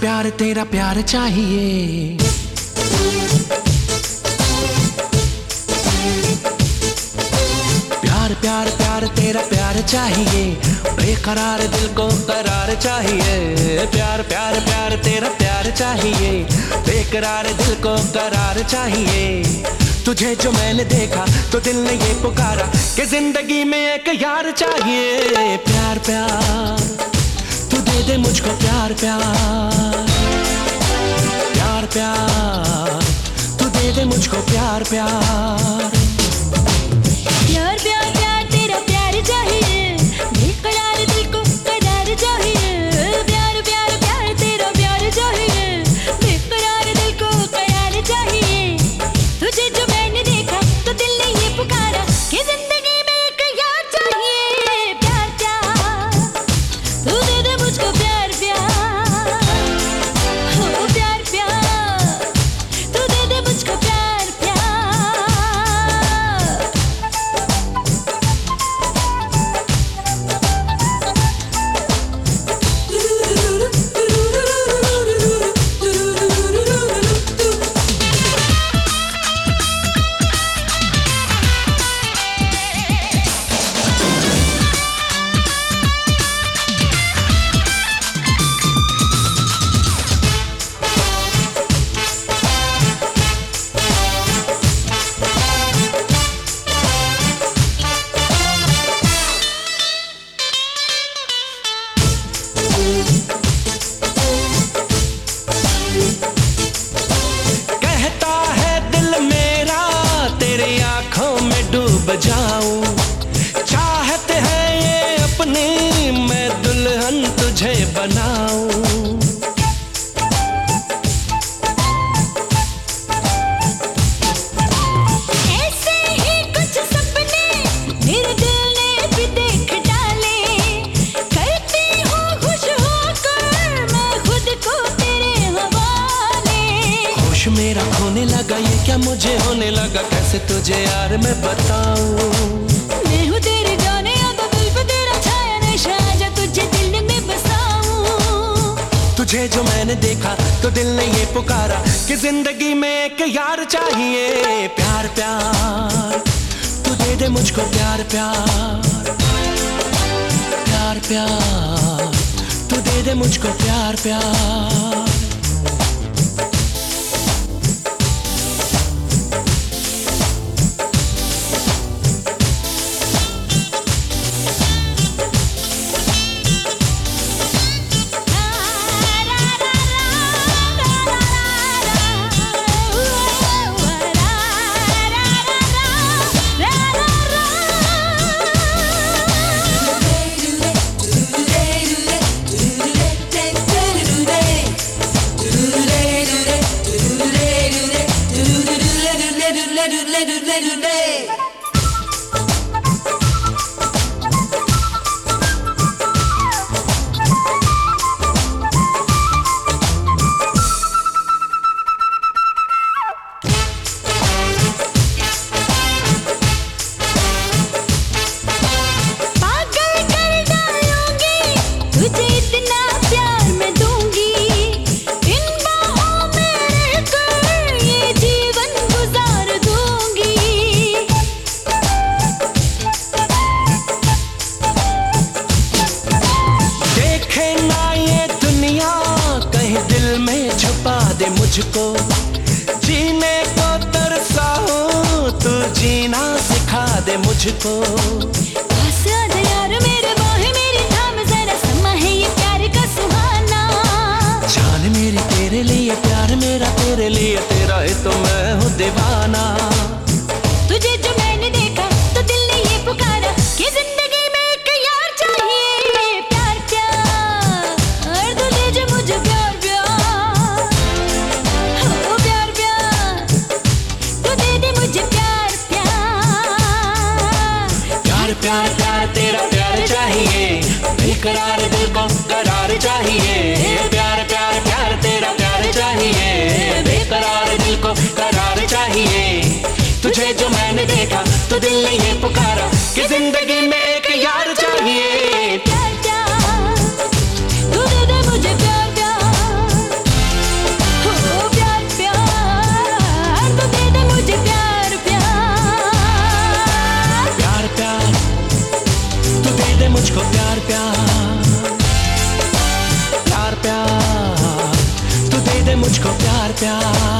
प्यार, तेरा प्यार चाहिए। प्यार प्यार प्यार, तेरा प्यार चाहिए। बेकरार दिल को करार चाहिए। प्यार प्यार प्यार, तेरा प्यार चाहिए। बेकरार दिल को करार चाहिए। तुझे जो मैंने देखा तो दिल ने ये पुकारा कि ज़िंदगी में एक यार चाहिए। प्यार प्यार। दे मुझको प्यार प्यार। प्यार प्यार। तू दे दे मुझको प्यार प्यार। खोने लगा ये क्या मुझे होने लगा? कैसे तुझे यार मैं बताऊँ? मैं हूँ तेरे जाने आता दिल पे तेरा छाया नशा आजा तुझे दिल में बसाऊं। तुझे जो मैंने देखा तो दिल ने ये पुकारा कि ज़िंदगी में एक यार चाहिए। प्यार प्यार तू दे दे मुझको प्यार प्यार। प्यार प्यार तू दे दे मुझको प्यार प्यार। मुझको जीने को तरसाऊं तू जीना सिखा दे मुझको। मेरे बाहें मेरी थाम जरा समा है ये प्यार का सुहाना। जान मेरी तेरे लिए प्यार मेरा तेरे लिए तेरा है तो मैं हूँ दीवाना। बेकरार दिल को करार चाहिए। प्यार प्यार प्यार, तेरा प्यार चाहिए। बेकरार, दिल को करार चाहिए। तुझे जो मैंने देखा तो दिल ने ये पुकारा कि ज़िंदगी में एक यार चाहिए। 家。